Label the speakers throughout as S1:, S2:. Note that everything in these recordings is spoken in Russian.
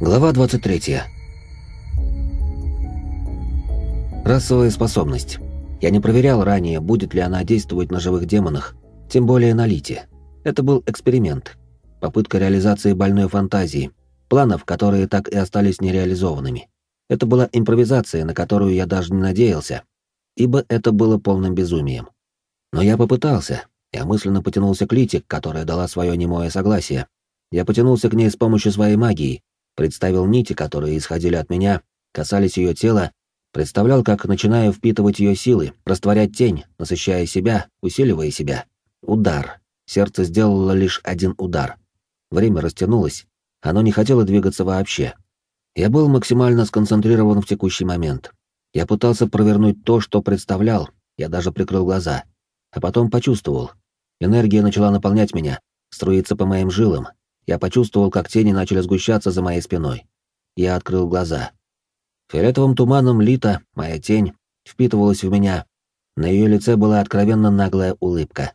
S1: Глава 23. Расовая способность. Я не проверял ранее, будет ли она действовать на живых демонах, тем более на Лите. Это был эксперимент. Попытка реализации больной фантазии, планов, которые так и остались нереализованными. Это была импровизация, на которую я даже не надеялся, ибо это было полным безумием. Но я попытался. Я мысленно потянулся к Лите, которая дала свое немое согласие. Я потянулся к ней с помощью своей магии, представил нити, которые исходили от меня, касались ее тела, представлял, как начинаю впитывать ее силы, растворять тень, насыщая себя, усиливая себя. Удар. Сердце сделало лишь один удар. Время растянулось, оно не хотело двигаться вообще. Я был максимально сконцентрирован в текущий момент. Я пытался провернуть то, что представлял, я даже прикрыл глаза. А потом почувствовал. Энергия начала наполнять меня, струиться по моим жилам, я почувствовал, как тени начали сгущаться за моей спиной. Я открыл глаза. Фиолетовым туманом Лита, моя тень, впитывалась в меня. На ее лице была откровенно наглая улыбка.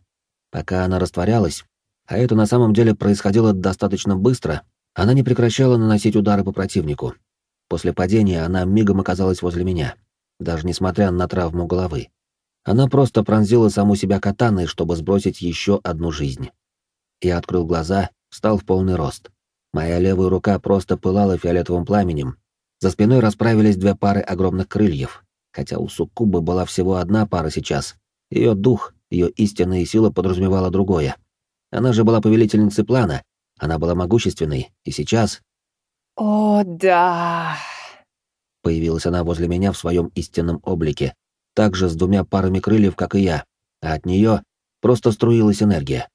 S1: Пока она растворялась, а это на самом деле происходило достаточно быстро, она не прекращала наносить удары по противнику. После падения она мигом оказалась возле меня, даже несмотря на травму головы. Она просто пронзила саму себя катаной, чтобы сбросить еще одну жизнь. Я открыл глаза встал в полный рост. Моя левая рука просто пылала фиолетовым пламенем. За спиной расправились две пары огромных крыльев, хотя у Суккубы была всего одна пара сейчас. Ее дух, ее истинная сила подразумевала другое. Она же была повелительницей плана, она была могущественной, и сейчас...
S2: «О, да...»
S1: Появилась она возле меня в своем истинном облике, также с двумя парами крыльев, как и я, а от нее просто струилась энергия.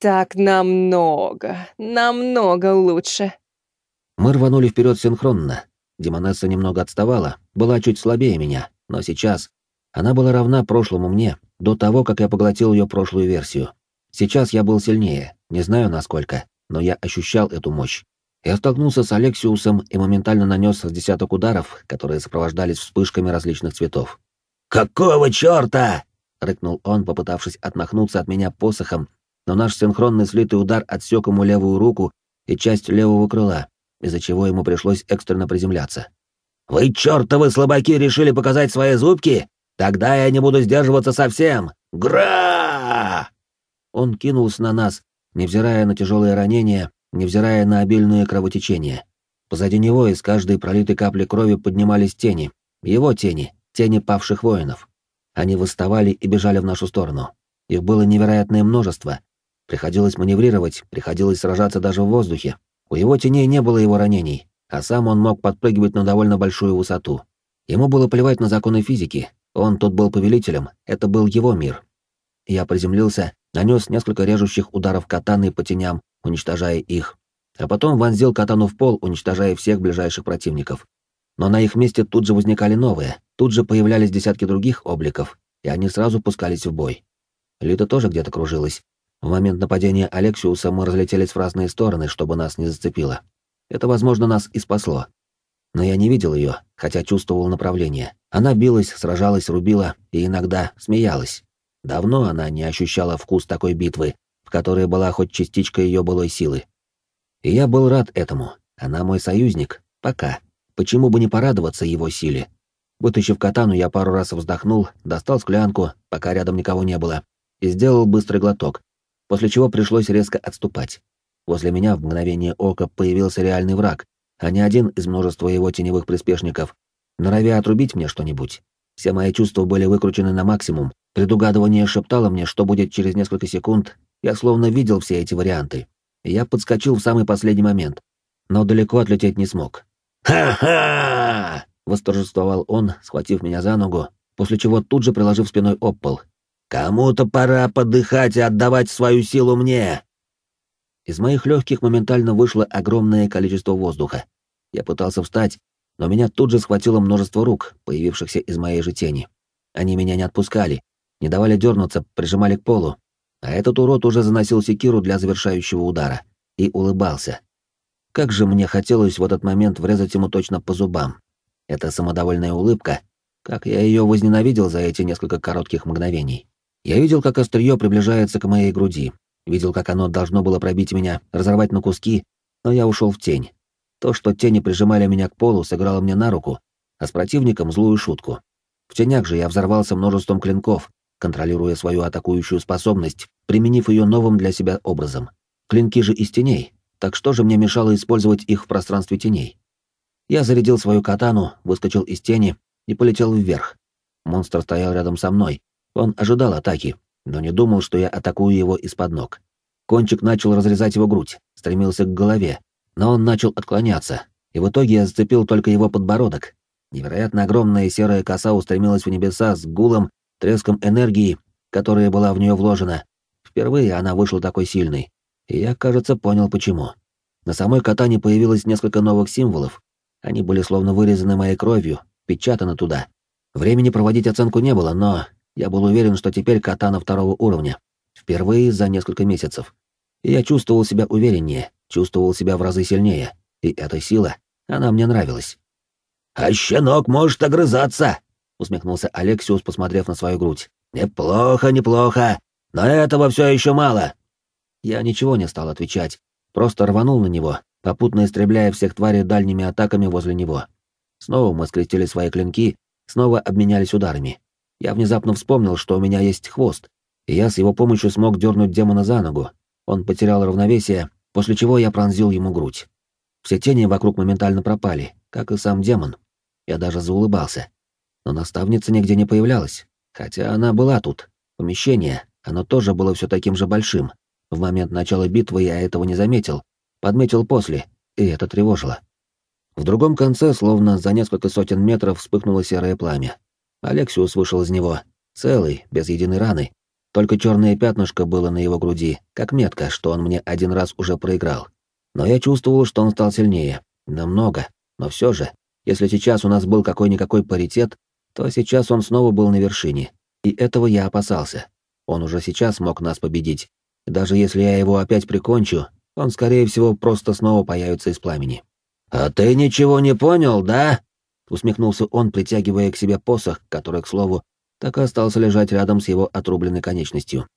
S2: Так намного, намного лучше.
S1: Мы рванули вперед синхронно. Демонесса немного отставала, была чуть слабее меня, но сейчас она была равна прошлому мне, до того, как я поглотил ее прошлую версию. Сейчас я был сильнее, не знаю насколько, но я ощущал эту мощь. Я столкнулся с Алексиусом и моментально нанес с десяток ударов, которые сопровождались вспышками различных цветов. «Какого чёрта?» — рыкнул он, попытавшись отмахнуться от меня посохом но наш синхронный слитый удар отсек ему левую руку и часть левого крыла, из-за чего ему пришлось экстренно приземляться. «Вы, чертовы слабаки, решили показать свои зубки? Тогда я не буду сдерживаться совсем! Гра!» Он кинулся на нас, невзирая на тяжелые ранения, невзирая на обильное кровотечение. Позади него из каждой пролитой капли крови поднимались тени. Его тени, тени павших воинов. Они восставали и бежали в нашу сторону. Их было невероятное множество, Приходилось маневрировать, приходилось сражаться даже в воздухе. У его теней не было его ранений, а сам он мог подпрыгивать на довольно большую высоту. Ему было плевать на законы физики, он тут был повелителем, это был его мир. Я приземлился, нанес несколько режущих ударов катаны по теням, уничтожая их, а потом вонзил катану в пол, уничтожая всех ближайших противников. Но на их месте тут же возникали новые, тут же появлялись десятки других обликов, и они сразу пускались в бой. Лита тоже где-то кружилась, в момент нападения Алексиуса мы разлетелись в разные стороны, чтобы нас не зацепило. Это, возможно, нас и спасло. Но я не видел ее, хотя чувствовал направление. Она билась, сражалась, рубила и иногда смеялась. Давно она не ощущала вкус такой битвы, в которой была хоть частичка ее былой силы. И я был рад этому. Она мой союзник. Пока. Почему бы не порадоваться его силе? Вытащив катану, я пару раз вздохнул, достал склянку, пока рядом никого не было, и сделал быстрый глоток, после чего пришлось резко отступать. Возле меня в мгновение ока появился реальный враг, а не один из множества его теневых приспешников, норовя отрубить мне что-нибудь. Все мои чувства были выкручены на максимум, предугадывание шептало мне, что будет через несколько секунд, я словно видел все эти варианты. Я подскочил в самый последний момент, но далеко отлететь не смог. «Ха-ха!» — восторжествовал он, схватив меня за ногу, после чего тут же приложив спиной об пол, Кому-то пора подыхать и отдавать свою силу мне. Из моих легких моментально вышло огромное количество воздуха. Я пытался встать, но меня тут же схватило множество рук, появившихся из моей же тени. Они меня не отпускали, не давали дернуться, прижимали к полу. А этот урод уже заносил секиру для завершающего удара и улыбался. Как же мне хотелось в этот момент врезать ему точно по зубам. Эта самодовольная улыбка, как я ее возненавидел за эти несколько коротких мгновений. Я видел, как острие приближается к моей груди, видел, как оно должно было пробить меня, разорвать на куски, но я ушел в тень. То, что тени прижимали меня к полу, сыграло мне на руку, а с противником злую шутку. В тенях же я взорвался множеством клинков, контролируя свою атакующую способность, применив ее новым для себя образом. Клинки же из теней, так что же мне мешало использовать их в пространстве теней? Я зарядил свою катану, выскочил из тени и полетел вверх. Монстр стоял рядом со мной. Он ожидал атаки, но не думал, что я атакую его из-под ног. Кончик начал разрезать его грудь, стремился к голове, но он начал отклоняться, и в итоге я зацепил только его подбородок. Невероятно огромная серая коса устремилась в небеса с гулом, треском энергии, которая была в нее вложена. Впервые она вышла такой сильной, и я, кажется, понял почему. На самой катане появилось несколько новых символов. Они были словно вырезаны моей кровью, печатаны туда. Времени проводить оценку не было, но я был уверен, что теперь катана второго уровня. Впервые за несколько месяцев. И я чувствовал себя увереннее, чувствовал себя в разы сильнее. И эта сила, она мне нравилась.
S3: «А щенок может огрызаться!» — усмехнулся Алексиус, посмотрев на свою грудь. «Неплохо, неплохо, но этого все еще мало!»
S1: Я ничего не стал отвечать, просто рванул на него, попутно истребляя всех тварей дальними атаками возле него. Снова мы скрестили свои клинки, снова обменялись ударами. Я внезапно вспомнил, что у меня есть хвост, и я с его помощью смог дернуть демона за ногу. Он потерял равновесие, после чего я пронзил ему грудь. Все тени вокруг моментально пропали, как и сам демон. Я даже заулыбался. Но наставница нигде не появлялась, хотя она была тут. Помещение, оно тоже было все таким же большим. В момент начала битвы я этого не заметил, подметил после, и это тревожило. В другом конце, словно за несколько сотен метров, вспыхнуло серое пламя. Алексиус вышел из него, целый, без единой раны. Только черное пятнышко было на его груди, как метка, что он мне один раз уже проиграл. Но я чувствовал, что он стал сильнее. Намного. Но все же, если сейчас у нас был какой-никакой паритет, то сейчас он снова был на вершине. И этого я опасался. Он уже сейчас мог нас победить. Даже если я его опять прикончу, он, скорее всего, просто снова появится из пламени.
S3: «А ты ничего не понял, да?»
S1: Усмехнулся он, притягивая к себе посох, который, к слову, так и остался лежать рядом с его отрубленной конечностью.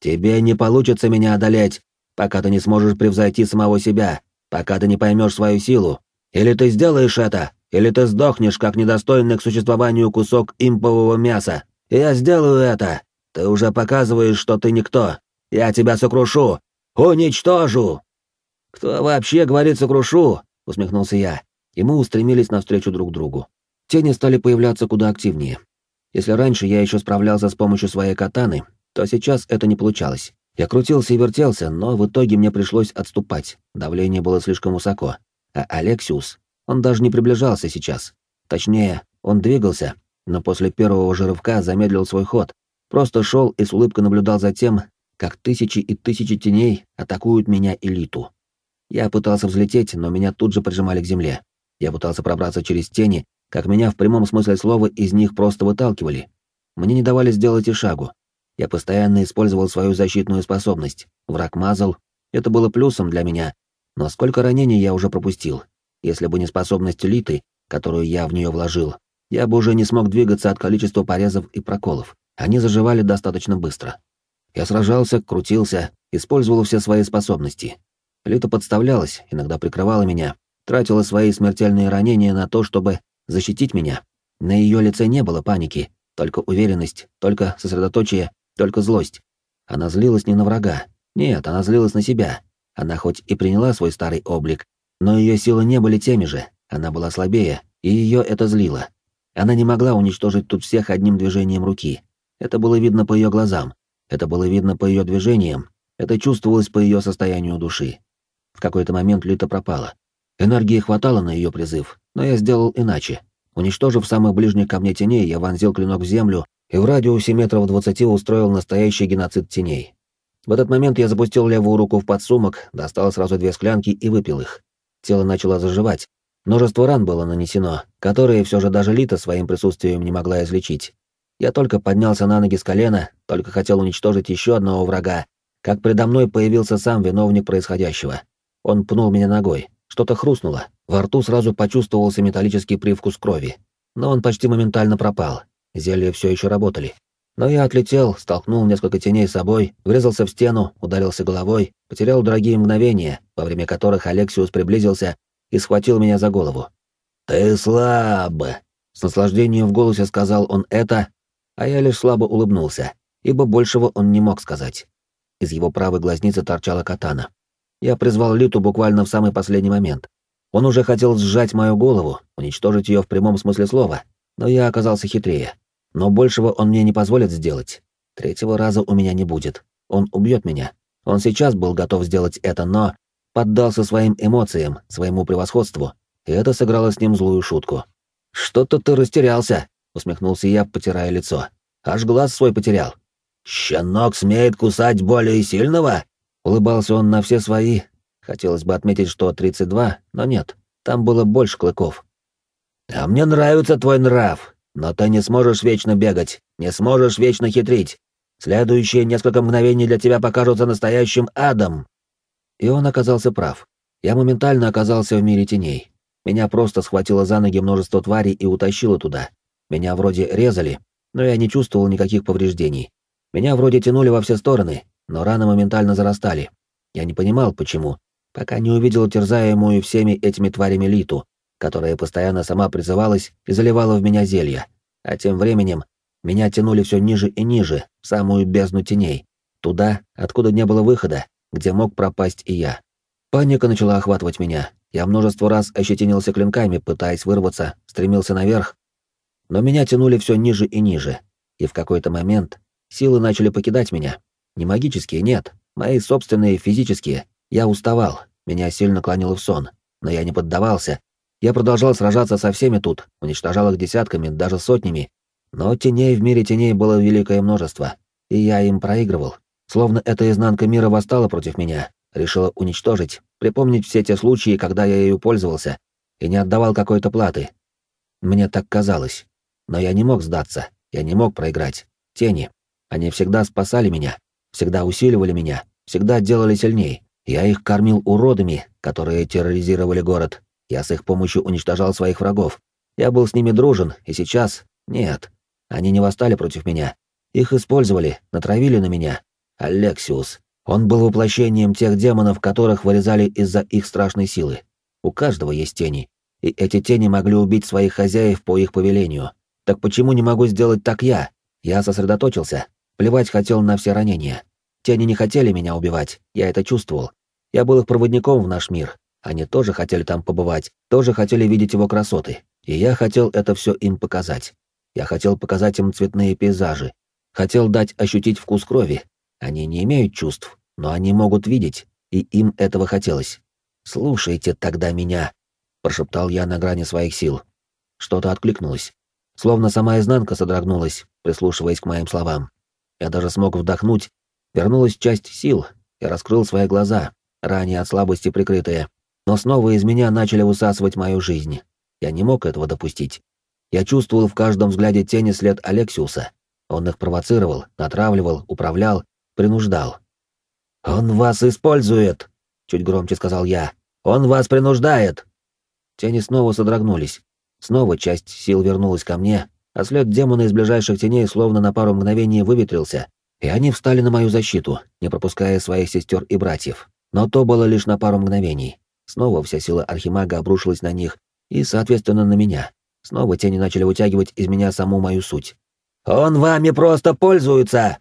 S3: «Тебе не получится меня одолеть, пока ты не сможешь превзойти самого себя, пока ты не поймешь свою силу. Или ты сделаешь это, или ты сдохнешь, как недостойный к существованию кусок импового мяса. Я сделаю это. Ты уже показываешь, что ты никто. Я тебя сокрушу. Уничтожу!»
S1: «Кто вообще говорит «сокрушу»?» — усмехнулся я и мы устремились навстречу друг другу. Тени стали появляться куда активнее. Если раньше я еще справлялся с помощью своей катаны, то сейчас это не получалось. Я крутился и вертелся, но в итоге мне пришлось отступать, давление было слишком высоко. А Алексиус, он даже не приближался сейчас. Точнее, он двигался, но после первого же рывка замедлил свой ход, просто шел и с улыбкой наблюдал за тем, как тысячи и тысячи теней атакуют меня элиту. Я пытался взлететь, но меня тут же прижимали к земле. Я пытался пробраться через тени, как меня в прямом смысле слова из них просто выталкивали. Мне не давали сделать и шагу. Я постоянно использовал свою защитную способность. Враг мазал. Это было плюсом для меня. Но сколько ранений я уже пропустил. Если бы не способность Литы, которую я в нее вложил, я бы уже не смог двигаться от количества порезов и проколов. Они заживали достаточно быстро. Я сражался, крутился, использовал все свои способности. Лита подставлялась, иногда прикрывала меня, тратила свои смертельные ранения на то, чтобы защитить меня. На ее лице не было паники, только уверенность, только сосредоточие, только злость. Она злилась не на врага. Нет, она злилась на себя. Она хоть и приняла свой старый облик, но ее силы не были теми же. Она была слабее, и ее это злило. Она не могла уничтожить тут всех одним движением руки. Это было видно по ее глазам. Это было видно по ее движениям. Это чувствовалось по ее состоянию души. В какой-то момент Лита пропала. Энергии хватало на ее призыв, но я сделал иначе. Уничтожив самых ближних ко мне теней, я вонзил клинок в землю и в радиусе метров двадцати устроил настоящий геноцид теней. В этот момент я запустил левую руку в подсумок, достал сразу две склянки и выпил их. Тело начало заживать. Множество ран было нанесено, которые все же даже Лита своим присутствием не могла излечить. Я только поднялся на ноги с колена, только хотел уничтожить еще одного врага, как предо мной появился сам виновник происходящего. Он пнул меня ногой, что-то хрустнуло, во рту сразу почувствовался металлический привкус крови. Но он почти моментально пропал, зелья все еще работали. Но я отлетел, столкнул несколько теней с собой, врезался в стену, ударился головой, потерял дорогие мгновения, во время которых Алексиус приблизился и схватил меня за голову.
S3: «Ты слаб!»
S1: С наслаждением в голосе сказал он это, а я лишь слабо улыбнулся, ибо большего он не мог сказать. Из его правой глазницы торчала катана. Я призвал Литу буквально в самый последний момент. Он уже хотел сжать мою голову, уничтожить ее в прямом смысле слова, но я оказался хитрее. Но большего он мне не позволит сделать. Третьего раза у меня не будет. Он убьет меня. Он сейчас был готов сделать это, но поддался своим эмоциям, своему превосходству, и это сыграло с ним злую шутку. «Что-то ты растерялся», — усмехнулся я, потирая лицо. «Аж глаз свой потерял».
S3: «Щенок смеет кусать более сильного?»
S1: Улыбался он на все свои. Хотелось бы отметить, что 32, но нет, там было больше клыков.
S3: «А мне нравится твой нрав, но ты не сможешь вечно бегать, не сможешь вечно хитрить. Следующие несколько мгновений для тебя покажутся настоящим адом».
S1: И он оказался прав. Я моментально оказался в мире теней. Меня просто схватило за ноги множество тварей и утащило туда. Меня вроде резали, но я не чувствовал никаких повреждений. Меня вроде тянули во все стороны, но раны моментально зарастали. Я не понимал, почему, пока не увидел терзаемую всеми этими тварями Литу, которая постоянно сама призывалась и заливала в меня зелья. А тем временем меня тянули все ниже и ниже, в самую бездну теней, туда, откуда не было выхода, где мог пропасть и я. Паника начала охватывать меня, я множество раз ощетинился клинками, пытаясь вырваться, стремился наверх. Но меня тянули все ниже и ниже. И в какой-то момент силы начали покидать меня. Не магические, нет. Мои собственные, физические. Я уставал, меня сильно клонило в сон. Но я не поддавался. Я продолжал сражаться со всеми тут, уничтожал их десятками, даже сотнями. Но теней в мире теней было великое множество. И я им проигрывал. Словно эта изнанка мира восстала против меня, решила уничтожить, припомнить все те случаи, когда я ею пользовался и не отдавал какой-то платы. Мне так казалось. Но я не мог сдаться, я не мог проиграть. Тени. Они всегда спасали меня, всегда усиливали меня, всегда делали сильней. Я их кормил уродами, которые терроризировали город. Я с их помощью уничтожал своих врагов. Я был с ними дружен, и сейчас... Нет. Они не восстали против меня. Их использовали, натравили на меня. Алексиус. Он был воплощением тех демонов, которых вырезали из-за их страшной силы. У каждого есть тени, и эти тени могли убить своих хозяев по их повелению. Так почему не могу сделать так я? Я сосредоточился, плевать хотел на все ранения. Тени не хотели меня убивать, я это чувствовал. Я был их проводником в наш мир. Они тоже хотели там побывать, тоже хотели видеть его красоты. И я хотел это все им показать. Я хотел показать им цветные пейзажи. Хотел дать ощутить вкус крови. Они не имеют чувств, но они могут видеть, и им этого хотелось. «Слушайте тогда меня», — прошептал я на грани своих сил. Что-то откликнулось. Словно сама изнанка содрогнулась, прислушиваясь к моим словам. Я даже смог вдохнуть. Вернулась часть сил. Я раскрыл свои глаза, ранее от слабости прикрытые. Но снова из меня начали высасывать мою жизнь. Я не мог этого допустить. Я чувствовал в каждом взгляде тени след Алексиуса. Он их провоцировал, натравливал, управлял, принуждал. «Он вас использует!» — чуть громче сказал я. «Он вас принуждает!» Тени снова содрогнулись. Снова часть сил вернулась ко мне, а след демона из ближайших теней словно на пару мгновений выветрился, и они встали на мою защиту, не пропуская своих сестер и братьев. Но то было лишь на пару мгновений. Снова вся сила Архимага обрушилась на них и, соответственно, на меня. Снова тени начали вытягивать из меня саму мою суть. «Он вами просто пользуется!»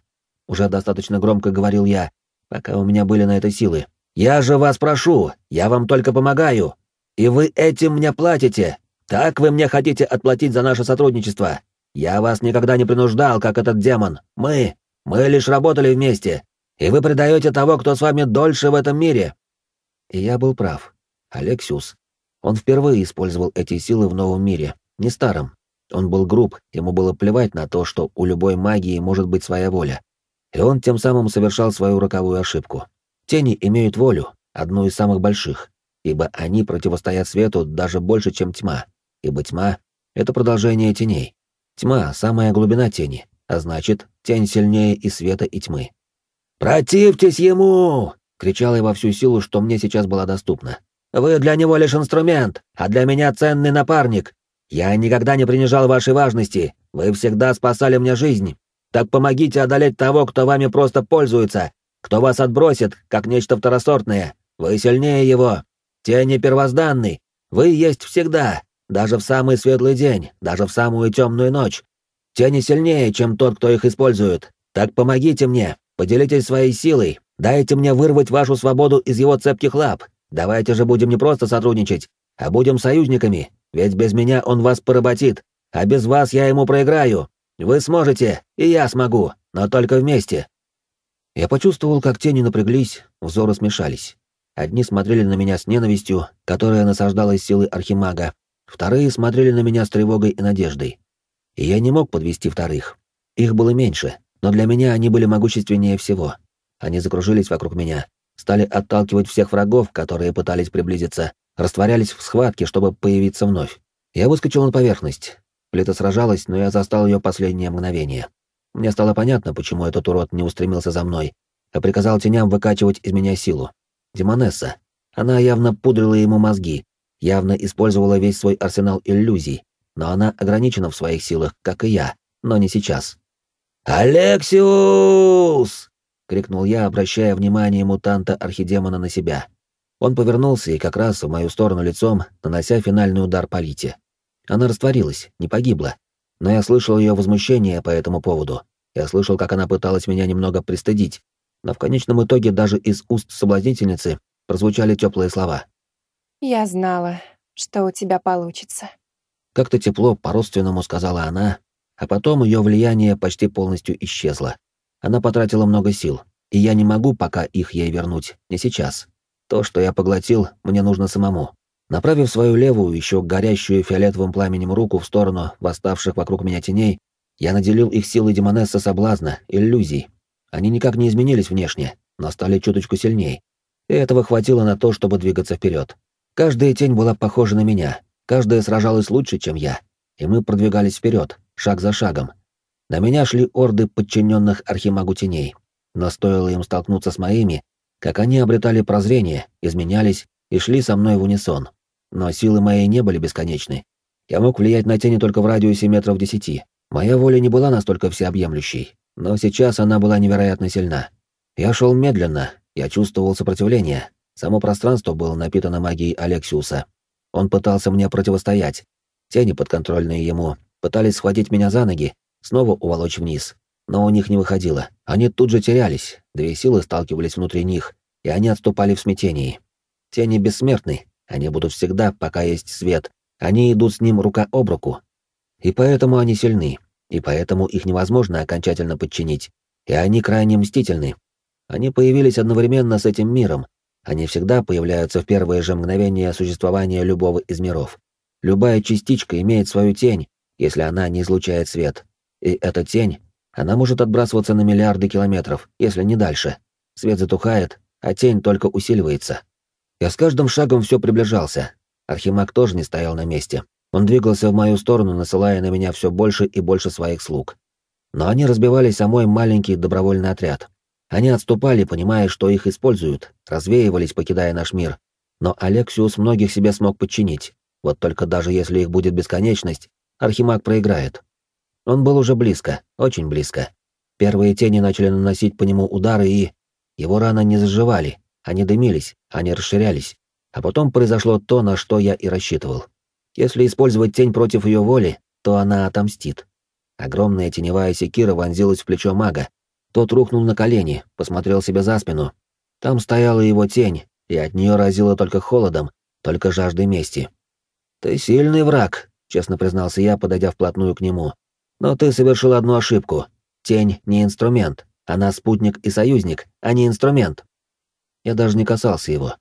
S1: Уже достаточно громко говорил я, пока у меня были на это силы. «Я же вас прошу, я вам только помогаю. И вы этим мне платите. Так вы мне хотите отплатить за наше сотрудничество. Я вас никогда не принуждал, как этот демон. Мы, мы лишь работали вместе. И вы предаете того, кто с вами дольше в этом мире». И я был прав. Алексиус. Он впервые использовал эти силы в новом мире, не старом. Он был груб, ему было плевать на то, что у любой магии может быть своя воля и он тем самым совершал свою роковую ошибку. Тени имеют волю, одну из самых больших, ибо они противостоят свету даже больше, чем тьма, ибо тьма — это продолжение теней. Тьма — самая глубина тени, а значит, тень сильнее и света, и тьмы. «Противьтесь ему!» — кричал я во всю силу, что мне сейчас была доступна. «Вы для него лишь инструмент, а для меня ценный напарник. Я никогда не принижал вашей важности, вы всегда спасали мне жизнь, так помогите одолеть того, кто вами просто пользуется, кто вас отбросит, как нечто второсортное. Вы сильнее его. Тени первозданный.
S3: Вы есть всегда, даже в самый светлый день, даже в самую темную ночь. Тени сильнее, чем тот, кто их использует. Так помогите мне, поделитесь своей силой, дайте мне вырвать вашу свободу из его цепких лап. Давайте же будем не просто сотрудничать, а будем союзниками, ведь без меня он вас поработит, а без вас я ему проиграю. Вы сможете, и я смогу, но только вместе.
S1: Я почувствовал, как тени напряглись, взоры смешались. Одни смотрели на меня с ненавистью, которая насаждалась силой архимага, вторые смотрели на меня с тревогой и надеждой. И я не мог подвести вторых. Их было меньше, но для меня они были могущественнее всего. Они закружились вокруг меня, стали отталкивать всех врагов, которые пытались приблизиться, растворялись в схватке, чтобы появиться вновь. Я выскочил на поверхность. Плита сражалась, но я застал ее последнее мгновение. Мне стало понятно, почему этот урод не устремился за мной, а приказал теням выкачивать из меня силу. Демонесса. Она явно пудрила ему мозги, явно использовала весь свой арсенал иллюзий, но она ограничена в своих силах, как и я, но не сейчас.
S3: «Алексиус!» — крикнул я, обращая внимание мутанта-архидемона на себя. Он повернулся и как раз в мою сторону лицом, нанося финальный удар по Лите. Она растворилась, не погибла. Но я слышал ее возмущение по этому поводу. Я слышал, как она пыталась меня немного пристыдить. Но в конечном итоге даже из уст соблазнительницы прозвучали теплые слова.
S2: «Я знала, что у тебя получится».
S1: Как-то тепло, по-родственному сказала она, а потом ее влияние почти полностью исчезло. Она потратила много сил, и я не могу пока их ей вернуть, не сейчас. То, что я поглотил, мне нужно самому. Направив свою левую, еще горящую фиолетовым пламенем руку в сторону восставших вокруг меня теней, я наделил их силой демонесса соблазна, иллюзий. Они никак не изменились внешне, но стали чуточку сильней. И этого хватило на то, чтобы двигаться вперед. Каждая тень была похожа на меня, каждая сражалась лучше, чем я, и мы продвигались вперед, шаг за шагом. На меня шли орды подчиненных архимагу теней, но стоило им столкнуться с моими, как они обретали прозрение, изменялись и шли со мной в унисон. Но силы мои не были бесконечны. Я мог влиять на тени только в радиусе метров десяти. Моя воля не была настолько всеобъемлющей, но сейчас она была невероятно сильна. Я шел медленно, я чувствовал сопротивление. Само пространство было напитано магией Алексиуса. Он пытался мне противостоять. Тени, подконтрольные ему, пытались схватить меня за ноги, снова уволочь вниз. Но у них не выходило. Они тут же терялись, две силы сталкивались внутри них, и они отступали в смятении. Тени бессмертны, они будут всегда, пока есть свет. Они идут с ним рука об руку. И поэтому они сильны, и поэтому их невозможно окончательно подчинить. И они крайне мстительны. Они появились одновременно с этим миром. Они всегда появляются в первые же мгновения существования любого из миров. Любая частичка имеет свою тень, если она не излучает свет. И эта тень, она может отбрасываться на миллиарды километров, если не дальше. Свет затухает, а тень только усиливается. Я с каждым шагом все приближался. Архимаг тоже не стоял на месте. Он двигался в мою сторону, насылая на меня все больше и больше своих слуг. Но они разбивались о мой маленький добровольный отряд. Они отступали, понимая, что их используют, развеивались, покидая наш мир. Но Алексиус многих себе смог подчинить. Вот только даже если их будет бесконечность, Архимаг проиграет. Он был уже близко, очень близко. Первые тени начали наносить по нему удары и... Его раны не заживали, они дымились, они расширялись. А потом произошло то, на что я и рассчитывал. Если использовать тень против ее воли, то она отомстит. Огромная теневая секира вонзилась в плечо мага. Тот рухнул на колени, посмотрел себе за спину. Там стояла его тень, и от нее разило только холодом, только жаждой мести. «Ты сильный враг», — честно признался я, подойдя вплотную к нему. «Но ты совершил одну ошибку. Тень — не инструмент. Она спутник и союзник, а не инструмент». Я даже не касался его.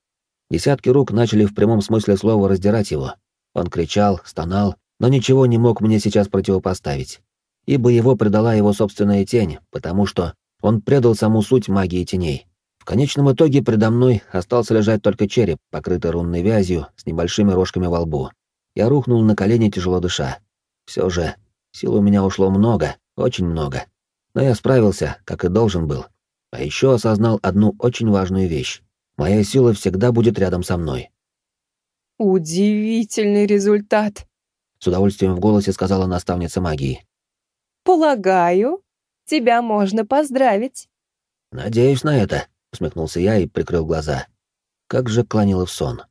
S1: Десятки рук начали в прямом смысле слова раздирать его. Он кричал, стонал, но ничего не мог мне сейчас противопоставить. Ибо его предала его собственная тень, потому что он предал саму суть магии теней. В конечном итоге предо мной остался лежать только череп, покрытый рунной вязью, с небольшими рожками во лбу. Я рухнул на колени, тяжело дыша. Все же, сил у меня ушло много, очень много. Но я справился, как и должен был. А еще осознал одну очень важную вещь. Моя сила всегда будет рядом со мной.
S2: «Удивительный результат», —
S1: с удовольствием в голосе сказала наставница магии.
S2: «Полагаю, тебя можно поздравить».
S1: «Надеюсь на это», — усмехнулся я и прикрыл глаза. Как же клонило в сон.